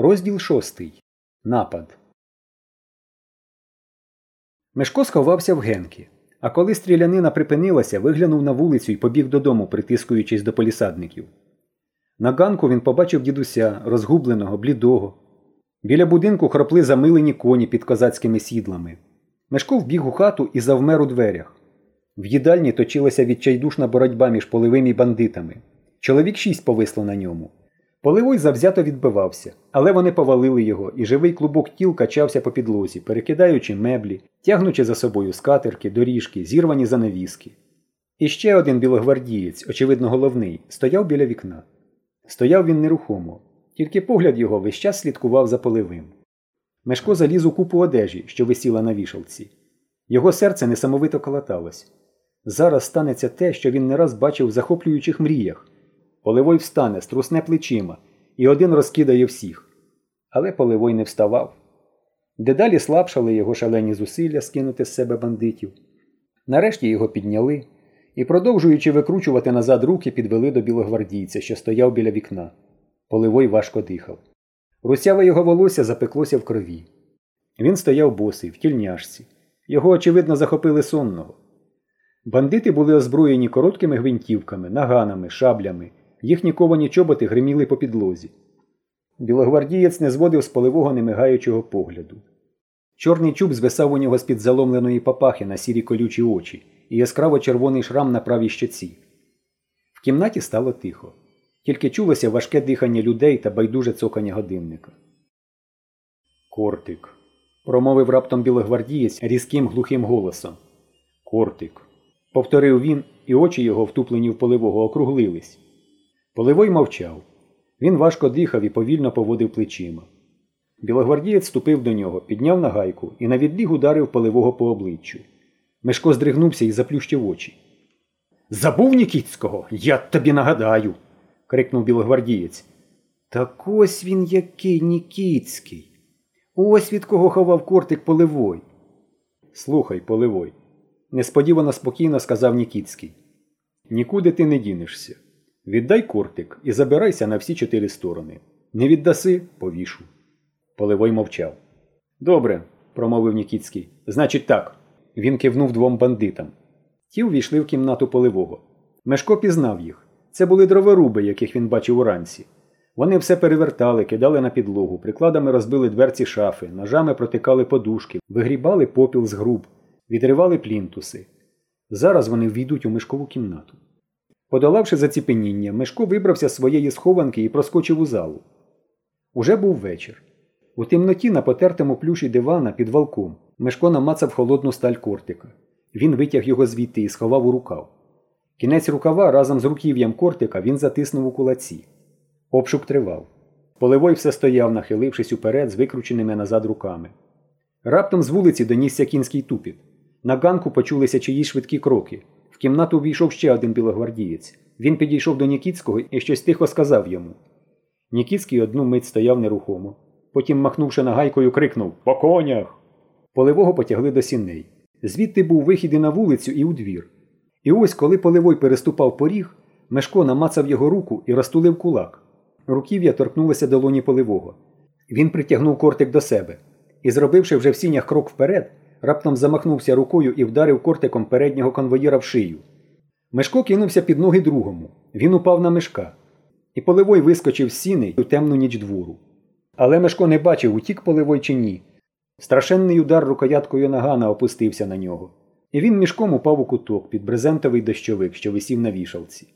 Розділ шостий. Напад. Мешко сховався в генки. А коли стрілянина припинилася, виглянув на вулицю і побіг додому, притискуючись до полісадників. На ганку він побачив дідуся, розгубленого, блідого. Біля будинку хропли замилені коні під козацькими сідлами. Мешко вбіг у хату і завмер у дверях. В їдальні точилася відчайдушна боротьба між поливим і бандитами. Чоловік шість повисло на ньому. Поливой завзято відбивався, але вони повалили його, і живий клубок тіл качався по підлозі, перекидаючи меблі, тягнучи за собою скатерки, доріжки, зірвані занавіски. І ще один білогвардієць, очевидно головний, стояв біля вікна. Стояв він нерухомо, тільки погляд його весь час слідкував за поливим. Мешко заліз у купу одежі, що висіла на вішалці. Його серце несамовито колоталось. Зараз станеться те, що він не раз бачив в захоплюючих мріях. Поливой встане, струсне плечима, і один розкидає всіх. Але Поливой не вставав. Дедалі слабшали його шалені зусилля скинути з себе бандитів. Нарешті його підняли і, продовжуючи викручувати назад руки, підвели до білогвардійця, що стояв біля вікна. Поливой важко дихав. Русяве його волосся запеклося в крові. Він стояв босий, в тільняшці. Його, очевидно, захопили сонного. Бандити були озброєні короткими гвинтівками, наганами, шаблями Їхні ковані чоботи гриміли по підлозі. Білогвардієць не зводив з поливого немигаючого погляду. Чорний чуб звисав у нього з-під заломленої папахи на сірі колючі очі і яскраво червоний шрам на правій щоці. В кімнаті стало тихо, тільки чулося важке дихання людей та байдуже цокання годинника. Кортик. промовив раптом білогвардієць різким глухим голосом. Кортик. Повторив він, і очі його, втуплені в поливого, округлились. Поливой мовчав. Він важко дихав і повільно поводив плечима. Білогвардієць ступив до нього, підняв нагайку і на відбіг ударив поливого по обличчю. Мешко здригнувся і заплющив очі. Забув Нікіцького? Я тобі нагадаю. крикнув білогвардієць. Так ось він який Нікіцький. Ось від кого ховав кортик поливой. Слухай, поливой, несподівано спокійно сказав Нікіцький. Нікуди ти не дінешся. Віддай кортик і забирайся на всі чотири сторони. Не віддаси повішу. Поливой мовчав. Добре, промовив Нікіцький. Значить, так. Він кивнув двом бандитам. Ті увійшли в кімнату поливого. Мешко пізнав їх. Це були дроворуби, яких він бачив уранці. Вони все перевертали, кидали на підлогу, прикладами розбили дверці шафи, ножами протикали подушки, вигрібали попіл з груб, відривали плінтуси. Зараз вони ввійдуть у мешкову кімнату. Подолавши заціпеніння, Мешко вибрався з своєї схованки і проскочив у залу. Уже був вечір. У темноті на потертому плюші дивана під валком Мешко намацав холодну сталь кортика. Він витяг його звідти і сховав у рукав. Кінець рукава разом з руків'ям кортика він затиснув у кулаці. Обшук тривав. Поливой все стояв, нахилившись уперед з викрученими назад руками. Раптом з вулиці донісся кінський тупіт. На ганку почулися чиїсь швидкі кроки. Кімнату увійшов ще один білогвардієць. Він підійшов до Нікіцького і щось тихо сказав йому. Нікіцький одну мить стояв нерухомо. Потім, махнувши нагайкою, крикнув По конях. Поливого потягли до сіней. Звідти був вихід і на вулицю, і у двір. І ось, коли поливой переступав поріг, Мешко намацав його руку і розтулив кулак. Руків'я торкнулося долоні поливого. Він притягнув кортик до себе і, зробивши вже в сінях крок вперед, раптом замахнувся рукою і вдарив кортиком переднього конвоїра в шию. Мешко кинувся під ноги другому. Він упав на мешка. І поливой вискочив з сіни у темну ніч двору. Але Мешко не бачив, утік поливой чи ні. Страшенний удар рукояткою нагана опустився на нього. І він мішком упав у куток під брезентовий дощовик, що висів на вішалці.